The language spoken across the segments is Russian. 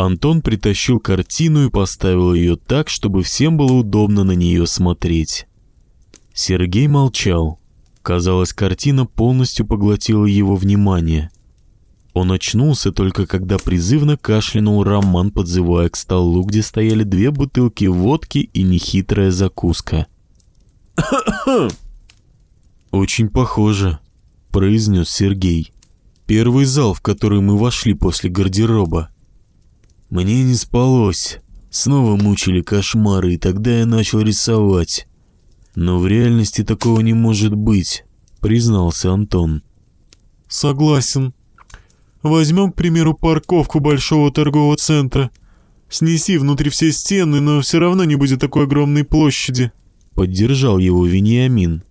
Антон притащил картину и поставил ее так, чтобы всем было удобно на нее смотреть. Сергей молчал. Казалось, картина полностью поглотила его внимание. Он очнулся только когда призывно кашлянул Роман, подзывая к столу, где стояли две бутылки водки и нехитрая закуска. «Очень похоже», — произнес Сергей. «Первый зал, в который мы вошли после гардероба. Мне не спалось. Снова мучили кошмары, и тогда я начал рисовать. Но в реальности такого не может быть», — признался Антон. «Согласен. Возьмем, к примеру, парковку большого торгового центра. Снеси внутри все стены, но все равно не будет такой огромной площади», — поддержал его Вениамин.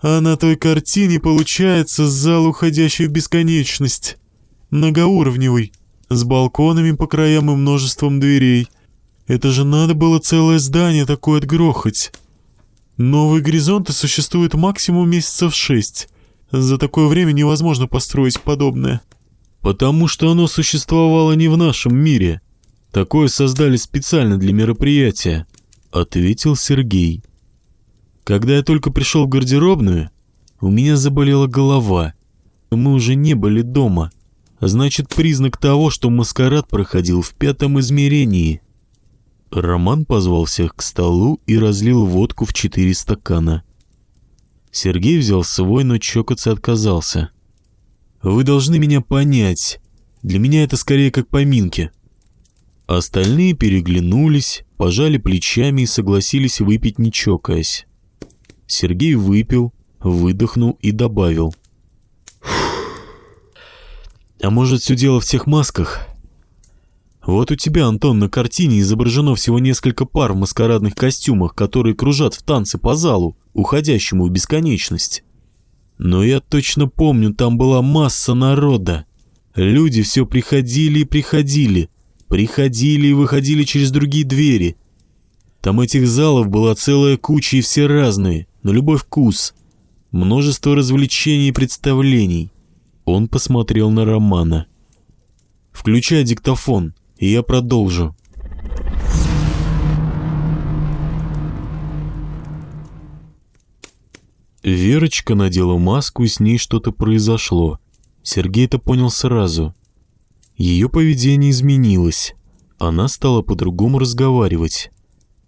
А на той картине получается зал, уходящий в бесконечность. Многоуровневый, с балконами по краям и множеством дверей. Это же надо было целое здание такое отгрохать. Новые горизонты существуют максимум месяцев шесть. За такое время невозможно построить подобное. Потому что оно существовало не в нашем мире. Такое создали специально для мероприятия, ответил Сергей. Когда я только пришел в гардеробную, у меня заболела голова. Мы уже не были дома. Значит, признак того, что маскарад проходил в пятом измерении. Роман позвал всех к столу и разлил водку в четыре стакана. Сергей взял свой, но чокаться отказался. «Вы должны меня понять. Для меня это скорее как поминки». Остальные переглянулись, пожали плечами и согласились выпить не чокаясь. Сергей выпил, выдохнул и добавил. А может, все дело в тех масках? Вот у тебя, Антон, на картине изображено всего несколько пар в маскарадных костюмах, которые кружат в танце по залу, уходящему в бесконечность. Но я точно помню, там была масса народа. Люди все приходили и приходили, приходили и выходили через другие двери. Там этих залов была целая куча и все разные на любой вкус, множество развлечений и представлений. Он посмотрел на Романа. «Включай диктофон, и я продолжу». Верочка надела маску, и с ней что-то произошло. Сергей это понял сразу. Ее поведение изменилось. Она стала по-другому разговаривать.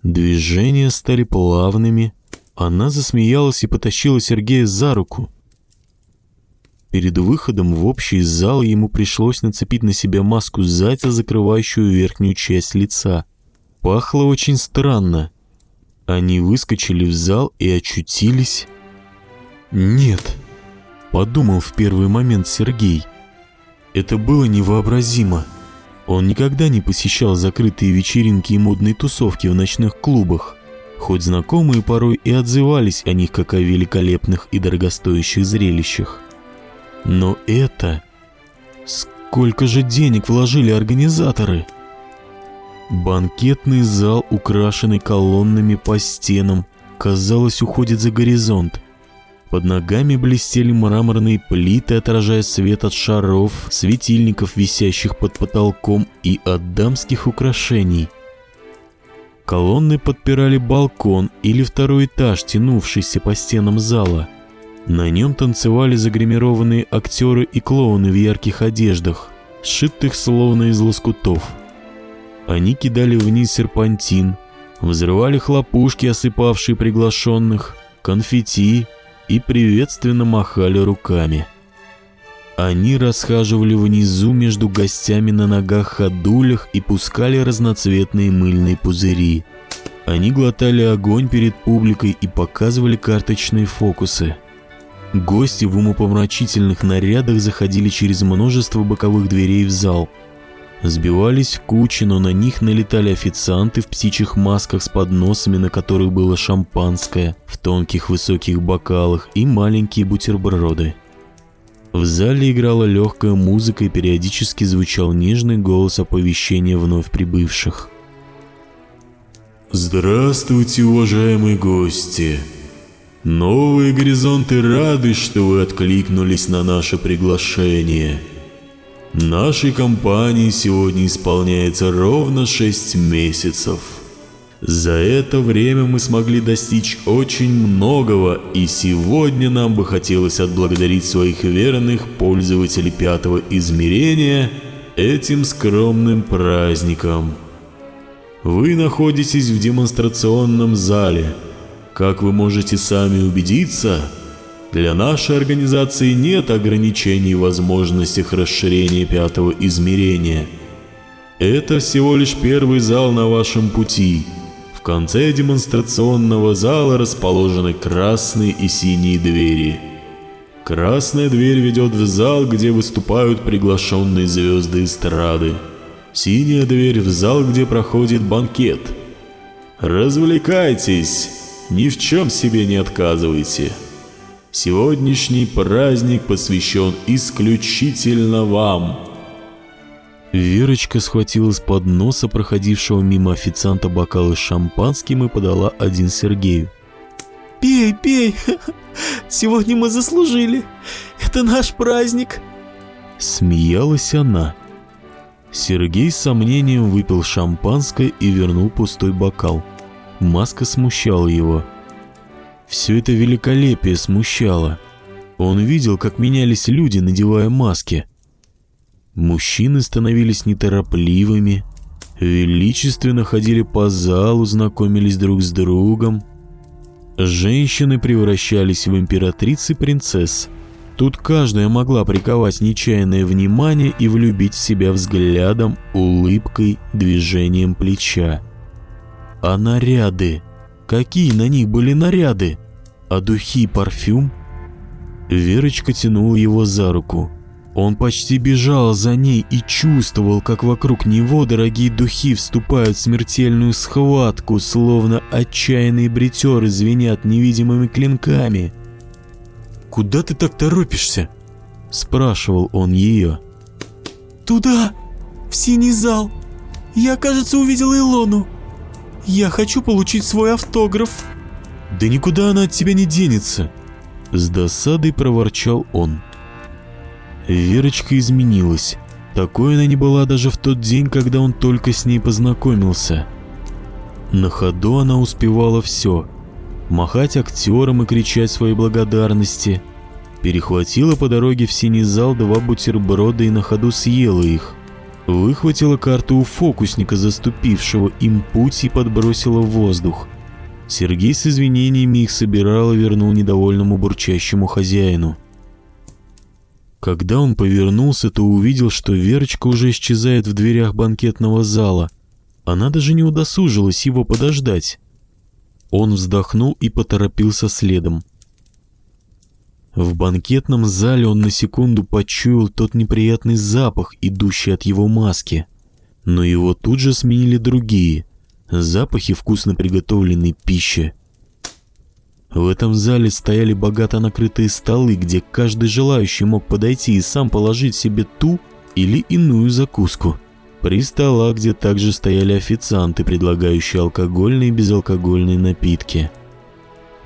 Движения стали плавными, она засмеялась и потащила Сергея за руку. Перед выходом в общий зал ему пришлось нацепить на себя маску зайца, закрывающую верхнюю часть лица. Пахло очень странно. Они выскочили в зал и очутились... «Нет», — подумал в первый момент Сергей. Это было невообразимо. Он никогда не посещал закрытые вечеринки и модные тусовки в ночных клубах хоть знакомые порой и отзывались о них как о великолепных и дорогостоящих зрелищах. Но это... Сколько же денег вложили организаторы? Банкетный зал, украшенный колоннами по стенам, казалось, уходит за горизонт. Под ногами блестели мраморные плиты, отражая свет от шаров, светильников, висящих под потолком, и от дамских украшений – Колонны подпирали балкон или второй этаж, тянувшийся по стенам зала. На нем танцевали загримированные актеры и клоуны в ярких одеждах, сшитых словно из лоскутов. Они кидали вниз серпантин, взрывали хлопушки, осыпавшие приглашенных, конфетти и приветственно махали руками. Они расхаживали внизу между гостями на ногах-ходулях и пускали разноцветные мыльные пузыри. Они глотали огонь перед публикой и показывали карточные фокусы. Гости в умопомрачительных нарядах заходили через множество боковых дверей в зал. Сбивались в кучи, но на них налетали официанты в птичьих масках с подносами, на которых было шампанское, в тонких высоких бокалах и маленькие бутерброды. В зале играла легкая музыка и периодически звучал нежный голос оповещения вновь прибывших. Здравствуйте, уважаемые гости! Новые горизонты рады, что вы откликнулись на наше приглашение. Нашей компании сегодня исполняется ровно 6 месяцев. За это время мы смогли достичь очень многого, и сегодня нам бы хотелось отблагодарить своих верных пользователей пятого измерения этим скромным праздником. Вы находитесь в демонстрационном зале. Как вы можете сами убедиться, для нашей организации нет ограничений в возможностях расширения пятого измерения. Это всего лишь первый зал на вашем пути. В конце демонстрационного зала расположены красные и синие двери. Красная дверь ведет в зал, где выступают приглашенные звезды эстрады. Синяя дверь в зал, где проходит банкет. Развлекайтесь, ни в чем себе не отказывайте. Сегодняшний праздник посвящен исключительно вам. Верочка схватила с подноса проходившего мимо официанта бокалы с шампанским и подала один Сергею. «Пей, пей! Сегодня мы заслужили! Это наш праздник!» Смеялась она. Сергей с сомнением выпил шампанское и вернул пустой бокал. Маска смущала его. Все это великолепие смущало. Он видел, как менялись люди, надевая маски. Мужчины становились неторопливыми, величественно ходили по залу, знакомились друг с другом. Женщины превращались в императриц и принцесс. Тут каждая могла приковать нечаянное внимание и влюбить в себя взглядом, улыбкой, движением плеча. А наряды? Какие на них были наряды? А духи и парфюм? Верочка тянула его за руку. Он почти бежал за ней и чувствовал, как вокруг него дорогие духи вступают в смертельную схватку, словно отчаянные бритеры звенят невидимыми клинками. «Куда ты так торопишься?» – спрашивал он ее. «Туда, в синий зал. Я, кажется, увидел Илону. Я хочу получить свой автограф». «Да никуда она от тебя не денется!» С досадой проворчал он. Верочка изменилась. Такой она не была даже в тот день, когда он только с ней познакомился. На ходу она успевала все. Махать актерам и кричать свои благодарности. Перехватила по дороге в синий зал два бутерброда и на ходу съела их. Выхватила карту у фокусника, заступившего им путь и подбросила в воздух. Сергей с извинениями их собирал и вернул недовольному бурчащему хозяину. Когда он повернулся, то увидел, что Верочка уже исчезает в дверях банкетного зала. Она даже не удосужилась его подождать. Он вздохнул и поторопился следом. В банкетном зале он на секунду почуял тот неприятный запах, идущий от его маски. Но его тут же сменили другие, запахи вкусно приготовленной пищи. В этом зале стояли богато накрытые столы, где каждый желающий мог подойти и сам положить себе ту или иную закуску. При столах, где также стояли официанты, предлагающие алкогольные и безалкогольные напитки.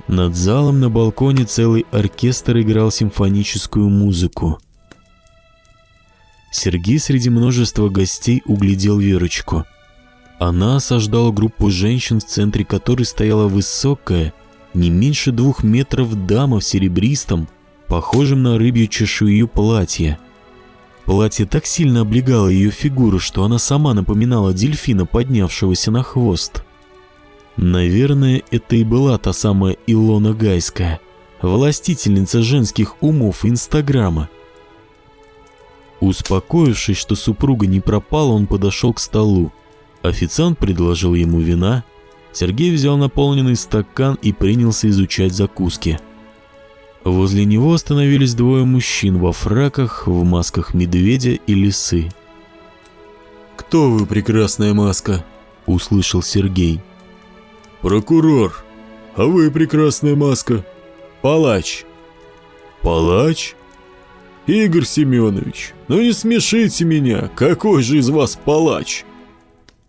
Над залом на балконе целый оркестр играл симфоническую музыку. Сергей среди множества гостей углядел Верочку – она осаждала группу женщин, в центре которой стояла высокая, не меньше двух метров дама в серебристом, похожем на рыбью чешую платье. Платье так сильно облегало ее фигуру, что она сама напоминала дельфина, поднявшегося на хвост. Наверное, это и была та самая Илона Гайская, властительница женских умов Инстаграма. Успокоившись, что супруга не пропала, он подошел к столу. Официант предложил ему вина. Сергей взял наполненный стакан и принялся изучать закуски. Возле него остановились двое мужчин во фраках, в масках медведя и лисы. «Кто вы, прекрасная маска?» – услышал Сергей. «Прокурор. А вы, прекрасная маска?» «Палач». «Палач?» «Игорь Семенович, ну не смешите меня, какой же из вас палач?»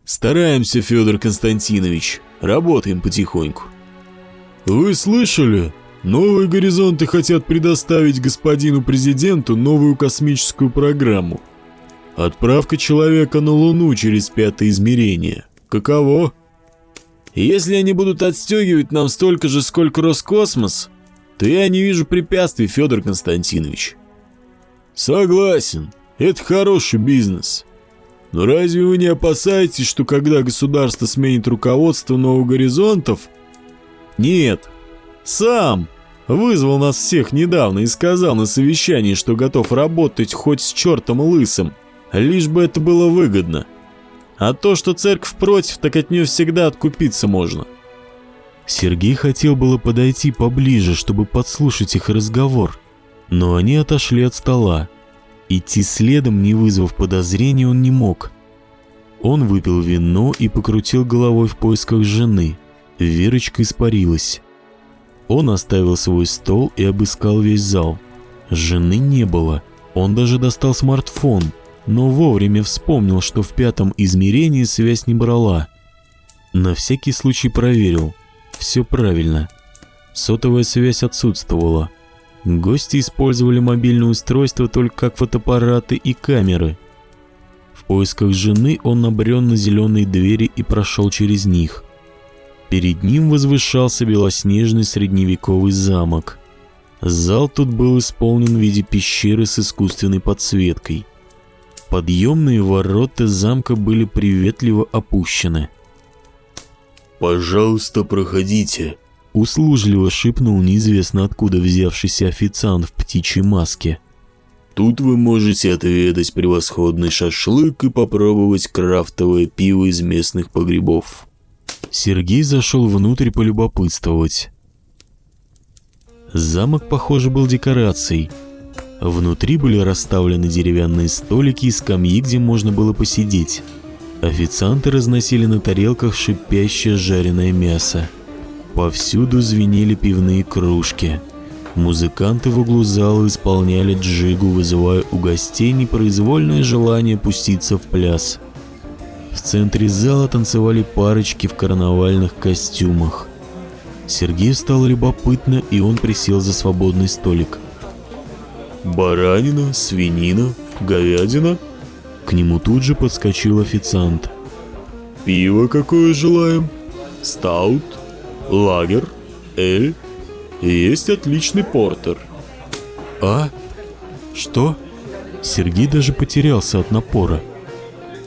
Стараемся, Федор Константинович. Работаем потихоньку. Вы слышали? Новые горизонты хотят предоставить господину президенту новую космическую программу. Отправка человека на Луну через пятое измерение. Каково? Если они будут отстегивать нам столько же, сколько Роскосмос, то я не вижу препятствий, Федор Константинович. Согласен, это хороший бизнес. Но разве вы не опасаетесь, что когда государство сменит руководство новых горизонтов... Нет, сам вызвал нас всех недавно и сказал на совещании, что готов работать хоть с чертом лысым, лишь бы это было выгодно. А то, что церковь против, так от нее всегда откупиться можно. Сергей хотел было подойти поближе, чтобы подслушать их разговор, но они отошли от стола. Идти следом, не вызвав подозрений, он не мог. Он выпил вино и покрутил головой в поисках жены. Верочка испарилась. Он оставил свой стол и обыскал весь зал. Жены не было. Он даже достал смартфон, но вовремя вспомнил, что в пятом измерении связь не брала. На всякий случай проверил. Все правильно. Сотовая связь отсутствовала. Гости использовали мобильное устройство только как фотоаппараты и камеры. В поисках жены он набрел на зеленые двери и прошел через них. Перед ним возвышался белоснежный средневековый замок. Зал тут был исполнен в виде пещеры с искусственной подсветкой. Подъемные ворота замка были приветливо опущены. «Пожалуйста, проходите», — услужливо шепнул неизвестно откуда взявшийся официант в птичьей маске. «Тут вы можете отведать превосходный шашлык и попробовать крафтовое пиво из местных погребов». Сергей зашел внутрь полюбопытствовать. Замок, похоже, был декорацией. Внутри были расставлены деревянные столики и скамьи, где можно было посидеть. Официанты разносили на тарелках шипящее жареное мясо. Повсюду звенели пивные кружки. Музыканты в углу зала исполняли джигу, вызывая у гостей непроизвольное желание пуститься в пляс. В центре зала танцевали парочки в карнавальных костюмах. Сергею стало любопытно, и он присел за свободный столик. «Баранина, свинина, говядина?» К нему тут же подскочил официант. «Пиво какое желаем? Стаут? Лагер? Эль? Есть отличный портер». «А? Что?» Сергей даже потерялся от напора.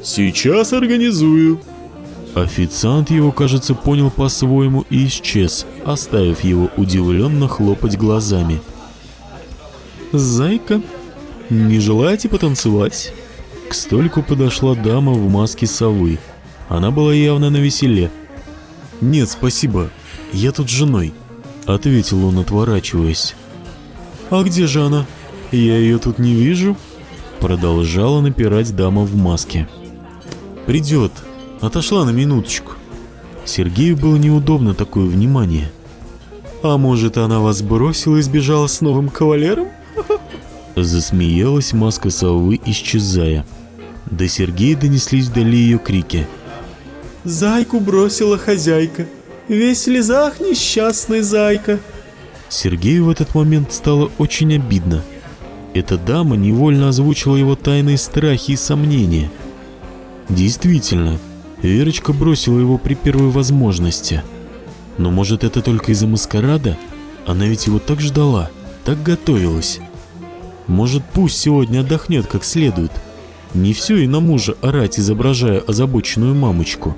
«Сейчас организую». Официант его, кажется, понял по-своему и исчез, оставив его удивленно хлопать глазами. «Зайка, не желаете потанцевать?» К столику подошла дама в маске совы. Она была явно на веселе. «Нет, спасибо, я тут с женой», — ответил он, отворачиваясь. «А где же она? Я ее тут не вижу», — продолжала напирать дама в маске. «Придет, отошла на минуточку». Сергею было неудобно такое внимание. «А может, она вас бросила и сбежала с новым кавалером?» Засмеялась маска совы, исчезая. До Сергея донеслись вдали ее крики. «Зайку бросила хозяйка. Весь в слезах несчастный зайка». Сергею в этот момент стало очень обидно. Эта дама невольно озвучила его тайные страхи и сомнения. Действительно, Верочка бросила его при первой возможности. Но может это только из-за маскарада? Она ведь его так ждала, так готовилась. Может пусть сегодня отдохнет как следует. Не все и на мужа орать, изображая озабоченную мамочку.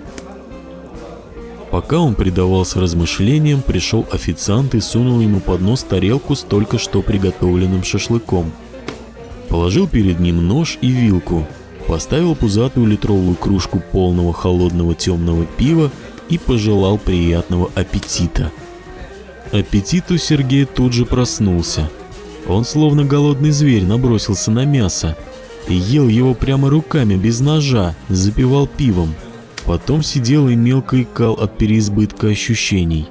Пока он предавался размышлениям, пришел официант и сунул ему под нос тарелку с только что приготовленным шашлыком. Положил перед ним нож и вилку, поставил пузатую литровую кружку полного холодного темного пива и пожелал приятного аппетита. Аппетит у Сергея тут же проснулся. Он словно голодный зверь набросился на мясо, ел его прямо руками, без ножа, запивал пивом. Потом сидел и мелко икал от переизбытка ощущений.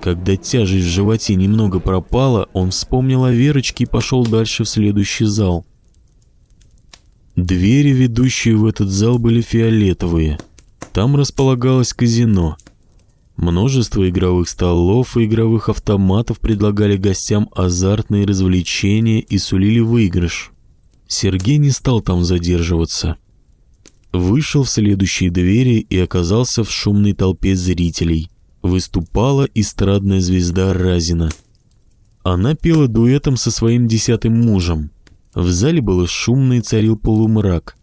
Когда тяжесть в животе немного пропала, он вспомнил о Верочке и пошел дальше в следующий зал. Двери, ведущие в этот зал, были фиолетовые. Там располагалось казино. Множество игровых столов и игровых автоматов предлагали гостям азартные развлечения и сулили выигрыш. Сергей не стал там задерживаться. Вышел в следующие двери и оказался в шумной толпе зрителей. Выступала эстрадная звезда Разина. Она пела дуэтом со своим десятым мужем. В зале было шумно и царил полумрак.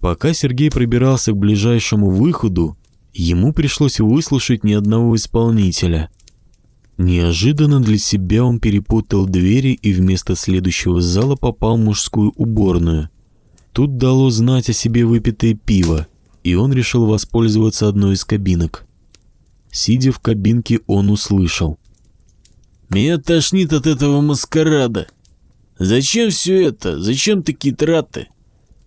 Пока Сергей пробирался к ближайшему выходу, ему пришлось выслушать ни одного исполнителя. Неожиданно для себя он перепутал двери и вместо следующего зала попал в мужскую уборную. Тут дало знать о себе выпитое пиво, и он решил воспользоваться одной из кабинок. Сидя в кабинке, он услышал. «Меня тошнит от этого маскарада. Зачем все это? Зачем такие траты?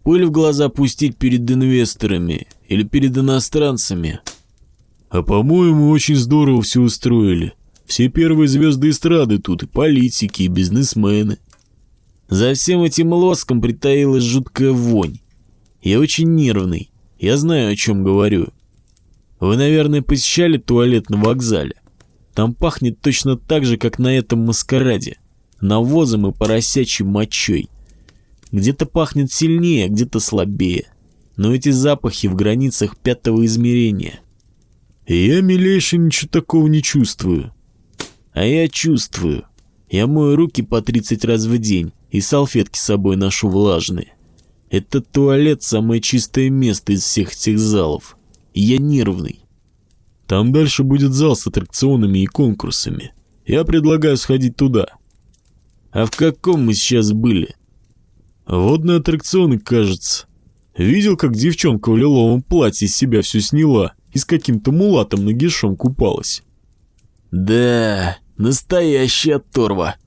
Пыль в глаза пустить перед инвесторами или перед иностранцами?» «А по-моему, очень здорово все устроили. Все первые звезды эстрады тут, и политики, и бизнесмены. За всем этим лоском притаилась жуткая вонь. Я очень нервный, я знаю, о чем говорю. Вы, наверное, посещали туалет на вокзале. Там пахнет точно так же, как на этом маскараде. Навозом и поросячьей мочой. Где-то пахнет сильнее, где-то слабее. Но эти запахи в границах пятого измерения. Я, милейший, ничего такого не чувствую. А я чувствую. Я мою руки по 30 раз в день и салфетки с собой ношу влажные. Этот туалет самое чистое место из всех этих залов. Я нервный. Там дальше будет зал с аттракционами и конкурсами. Я предлагаю сходить туда. А в каком мы сейчас были? Водные аттракционы, кажется. Видел, как девчонка в лиловом платье из себя все сняла и с каким-то мулатом нагишом купалась? Да, настоящая оторва.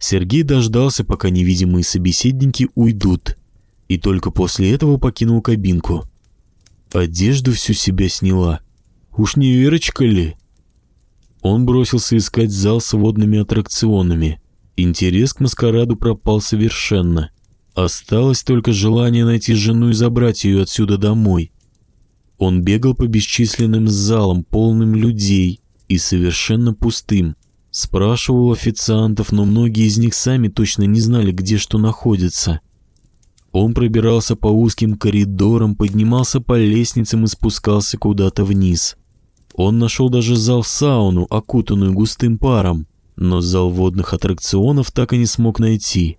Сергей дождался, пока невидимые собеседники уйдут, и только после этого покинул кабинку. Одежду всю себя сняла. Уж не Верочка ли? Он бросился искать зал с водными аттракционами. Интерес к маскараду пропал совершенно. Осталось только желание найти жену и забрать ее отсюда домой. Он бегал по бесчисленным залам, полным людей, и совершенно пустым. Спрашивал официантов, но многие из них сами точно не знали, где что находится. Он пробирался по узким коридорам, поднимался по лестницам и спускался куда-то вниз. Он нашел даже зал-сауну, окутанную густым паром, но зал водных аттракционов так и не смог найти.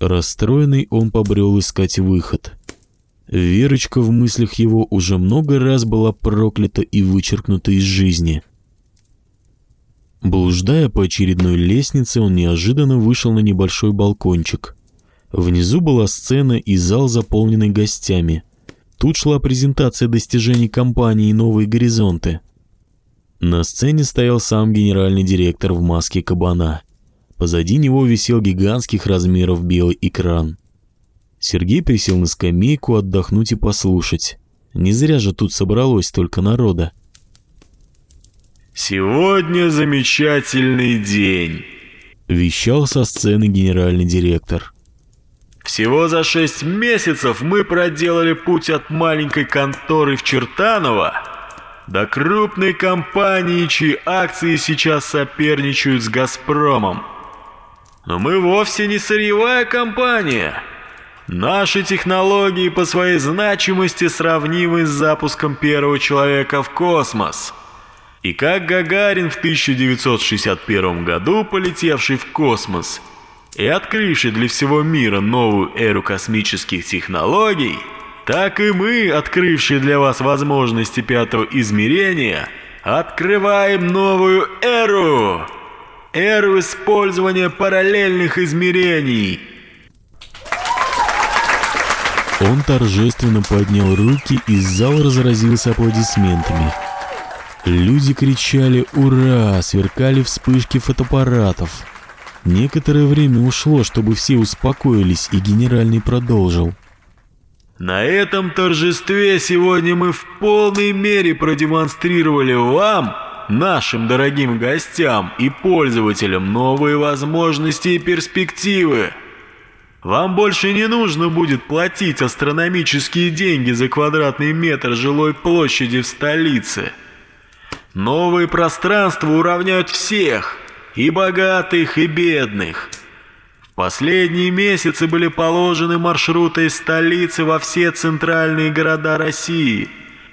Расстроенный он побрел искать выход. Верочка в мыслях его уже много раз была проклята и вычеркнута из жизни. Блуждая по очередной лестнице, он неожиданно вышел на небольшой балкончик. Внизу была сцена и зал, заполненный гостями. Тут шла презентация достижений компании «Новые горизонты». На сцене стоял сам генеральный директор в маске кабана. Позади него висел гигантских размеров белый экран. Сергей присел на скамейку отдохнуть и послушать. Не зря же тут собралось столько народа. «Сегодня замечательный день», — вещал со сцены генеральный директор. «Всего за шесть месяцев мы проделали путь от маленькой конторы в Чертаново до крупной компании, чьи акции сейчас соперничают с «Газпромом». Но мы вовсе не сырьевая компания. Наши технологии по своей значимости сравнимы с запуском первого человека в космос — и как Гагарин в 1961 году, полетевший в космос и открывший для всего мира новую эру космических технологий, так и мы, открывшие для вас возможности пятого измерения, открываем новую эру. Эру использования параллельных измерений. Он торжественно поднял руки, и зал разразился аплодисментами. Люди кричали «Ура!», сверкали вспышки фотоаппаратов. Некоторое время ушло, чтобы все успокоились, и генеральный продолжил. На этом торжестве сегодня мы в полной мере продемонстрировали вам, нашим дорогим гостям и пользователям новые возможности и перспективы. Вам больше не нужно будет платить астрономические деньги за квадратный метр жилой площади в столице – Новые пространства уравняют всех, и богатых, и бедных. В последние месяцы были положены маршруты из столицы во все центральные города России.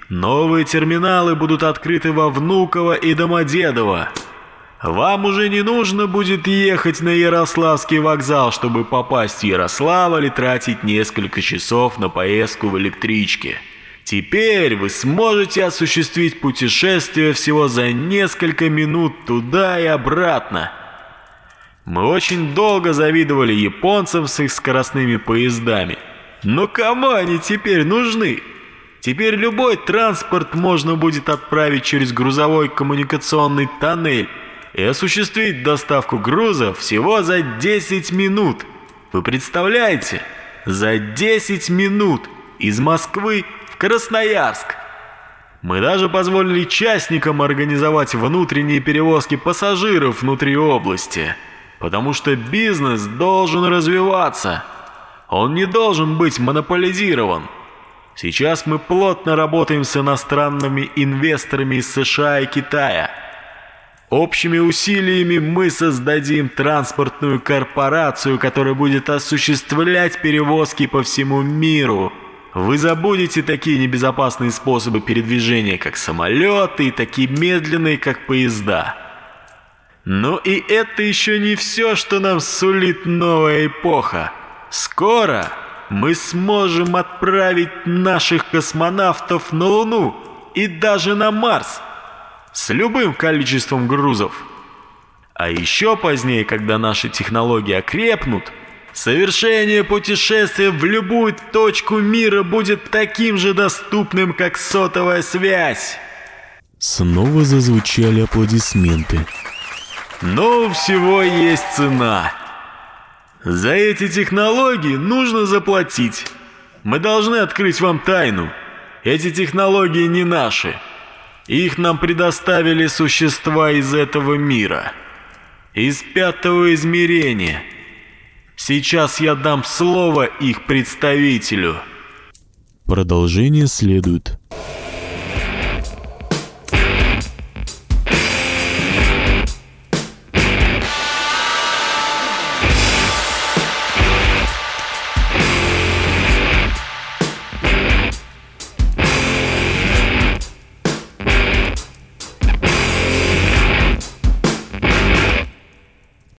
Новые терминалы будут открыты во Внуково и Домодедово. Вам уже не нужно будет ехать на Ярославский вокзал, чтобы попасть в Ярославль и тратить несколько часов на поездку в электричке. Теперь вы сможете осуществить путешествие всего за несколько минут туда и обратно. Мы очень долго завидовали японцам с их скоростными поездами. Но кому они теперь нужны? Теперь любой транспорт можно будет отправить через грузовой коммуникационный тоннель и осуществить доставку груза всего за 10 минут. Вы представляете? За 10 минут из Москвы Красноярск. Мы даже позволили частникам организовать внутренние перевозки пассажиров внутри области, потому что бизнес должен развиваться. Он не должен быть монополизирован. Сейчас мы плотно работаем с иностранными инвесторами из США и Китая. Общими усилиями мы создадим транспортную корпорацию, которая будет осуществлять перевозки по всему миру – вы забудете такие небезопасные способы передвижения, как самолеты, и такие медленные, как поезда. Но и это еще не все, что нам сулит новая эпоха. Скоро мы сможем отправить наших космонавтов на Луну и даже на Марс с любым количеством грузов. А еще позднее, когда наши технологии окрепнут – Совершение путешествия в любую точку мира будет таким же доступным, как сотовая связь. Снова зазвучали аплодисменты. Но всего есть цена. За эти технологии нужно заплатить. Мы должны открыть вам тайну. Эти технологии не наши. Их нам предоставили существа из этого мира. Из пятого измерения – Сейчас я дам слово их представителю. Продолжение следует.